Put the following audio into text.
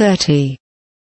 thirty.